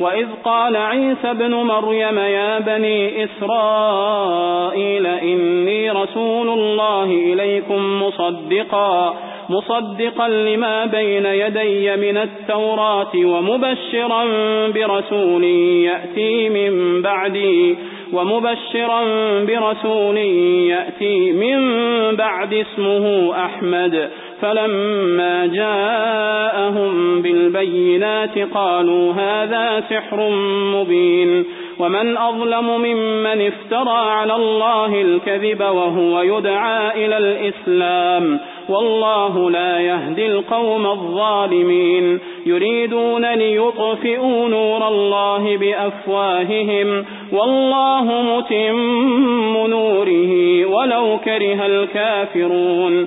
وإذ قال عيسى بن مريم يا بني إسرائيل إني رسول الله إليكم مصدقا مصدقا لما بين يدي من التوراة ومبشرا برسول يأتي من بعدي ومبشرا برسول يأتي من بعد اسمه أحمد. فلما جاءهم بالبينات قالوا هذا سحر مبين ومن أظلم ممن افترى على الله الكذب وهو يدعى إلى الإسلام والله لا يهدي القوم الظالمين يريدون ليطفئوا نور الله بأفواههم والله متم نوره ولو كره الكافرون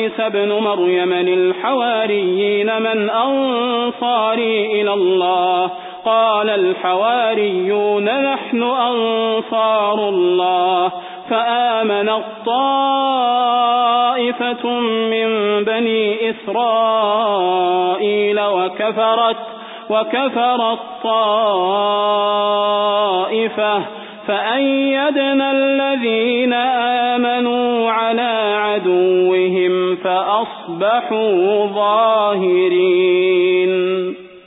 عيسى بن مريم للحواريين من أنصاري إلى الله. قال الحواريون نحن أنصار الله. فآمن الطائفة من بني إسرائيل وكفرت وكفر الطائفة. فأيدنا الذين آمنوا على عدوهم فأصبحوا ظاهرين.